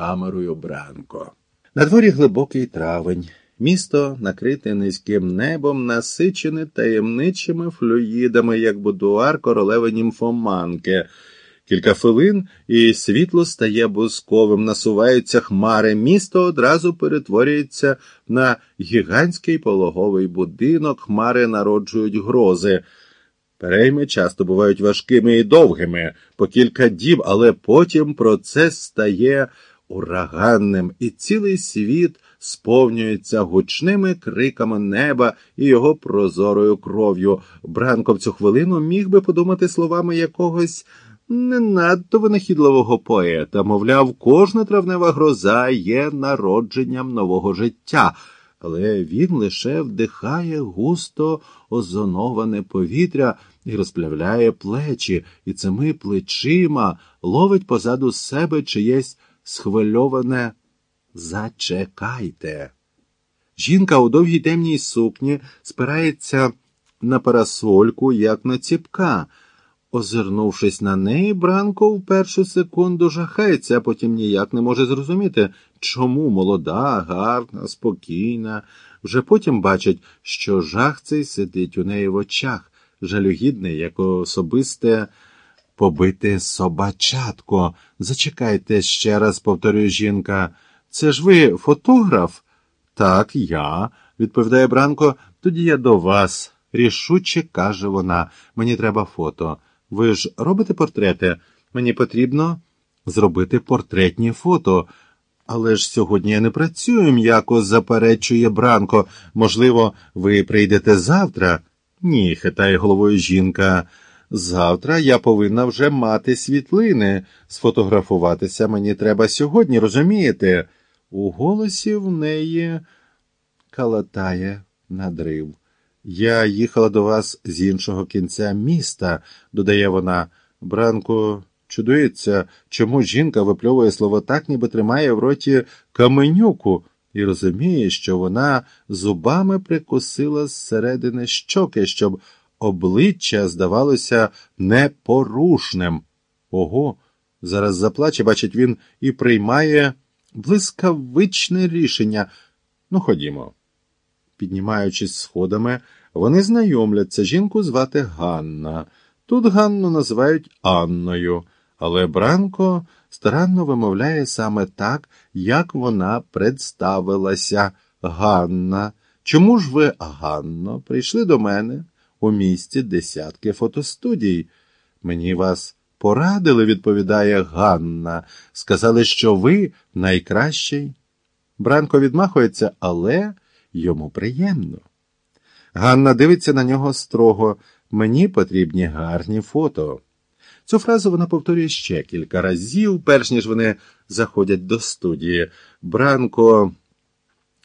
камерою Бранко. На дворі глибокий травень. Місто накрите низьким небом, насичене таємничими флюїдами, як будуар королеви німфоманки. Кілька хвилин, і світло стає бузковим, насуваються хмари. Місто одразу перетворюється на гігантський пологовий будинок, хмари народжують грози. Перейми часто бувають важкими і довгими, по кілька діб, але потім процес стає ураганним, і цілий світ сповнюється гучними криками неба і його прозорою кров'ю. Бранко в цю хвилину міг би подумати словами якогось не надто винахідливого поета, мовляв, кожна травнева гроза є народженням нового життя. Але він лише вдихає густо озоноване повітря і розплявляє плечі, і цими плечима ловить позаду себе чиєсь схвильоване Зачекайте. Жінка у довгій темній сукні спирається на парасольку, як на ціпка. Озирнувшись на неї, Бранко в першу секунду жахається, а потім ніяк не може зрозуміти, чому молода, гарна, спокійна. Вже потім бачить, що жах цей сидить у неї в очах, жалюгідний, як особисте побите собачатко. Зачекайте ще раз, повторює жінка. Це ж ви фотограф? Так, я, відповідає Бранко, тоді я до вас. Рішуче каже вона. Мені треба фото. Ви ж робите портрети? Мені потрібно зробити портретні фото. Але ж сьогодні я не працюю, м'яко заперечує Бранко. Можливо, ви прийдете завтра? Ні, хитає головою жінка. Завтра я повинна вже мати світлини. Сфотографуватися мені треба сьогодні, розумієте? У голосі в неї калатає надрив. Я їхала до вас з іншого кінця міста, додає вона. Бранко чудується, чому жінка випльовує слово так, ніби тримає в роті каменюку, і розуміє, що вона зубами прикусила зсередини щоки, щоб обличчя здавалося непорушним. Ого, зараз заплаче, бачить, він і приймає блискавичне рішення. Ну, ходімо. Піднімаючись сходами, вони знайомляться. Жінку звати Ганна. Тут Ганну називають Анною, але Бранко старанно вимовляє саме так, як вона представилася Ганна. Чому ж ви, Ганно, прийшли до мене у місті десятки фотостудій? Мені вас Порадили, відповідає Ганна. Сказали, що ви найкращий. Бранко відмахується, але йому приємно. Ганна дивиться на нього строго. Мені потрібні гарні фото. Цю фразу вона повторює ще кілька разів, перш ніж вони заходять до студії. Бранко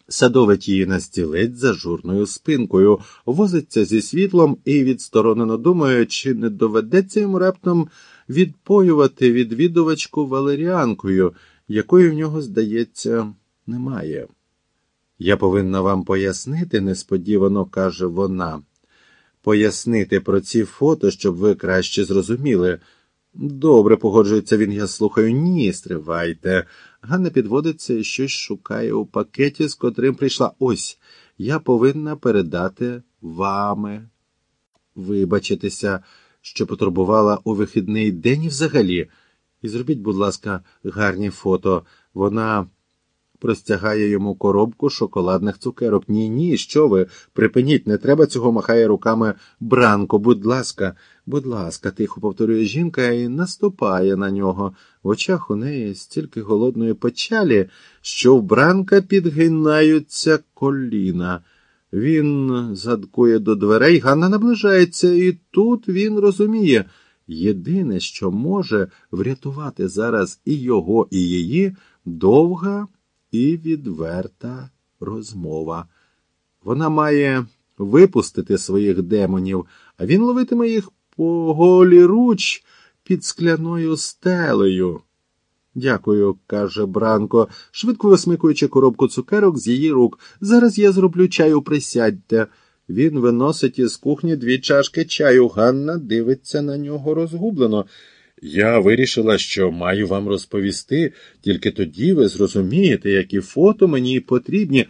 садовить її на стілець за журною спинкою, возиться зі світлом і відсторонено думає, чи не доведеться йому раптом відпоювати відвідувачку валеріанкою, якої в нього, здається, немає. Я повинна вам пояснити, несподівано каже вона. Пояснити про ці фото, щоб ви краще зрозуміли. Добре, погоджується він, я слухаю. Ні, стривайте. Ганна підводиться і щось шукає у пакеті, з котрим прийшла. Ось я повинна передати вами. Вибачитися що потурбувала у вихідний день і взагалі. І зробіть, будь ласка, гарні фото. Вона простягає йому коробку шоколадних цукерок. Ні, ні, що ви? Припиніть, не треба цього махає руками Бранко. Будь ласка, будь ласка, тихо повторює жінка і наступає на нього. В очах у неї стільки голодної печалі, що в Бранка підгинаються коліна. Він задкує до дверей, Ганна наближається, і тут він розуміє єдине, що може врятувати зараз і його, і її довга і відверта розмова. Вона має випустити своїх демонів, а він ловитиме їх по голі руч під скляною стелею. Дякую, каже Бранко, швидко висмикуючи коробку цукерок з її рук. Зараз я зроблю чаю, присядьте. Він виносить із кухні дві чашки чаю. Ганна дивиться на нього розгублено. Я вирішила, що маю вам розповісти, тільки тоді ви зрозумієте, які фото мені потрібні.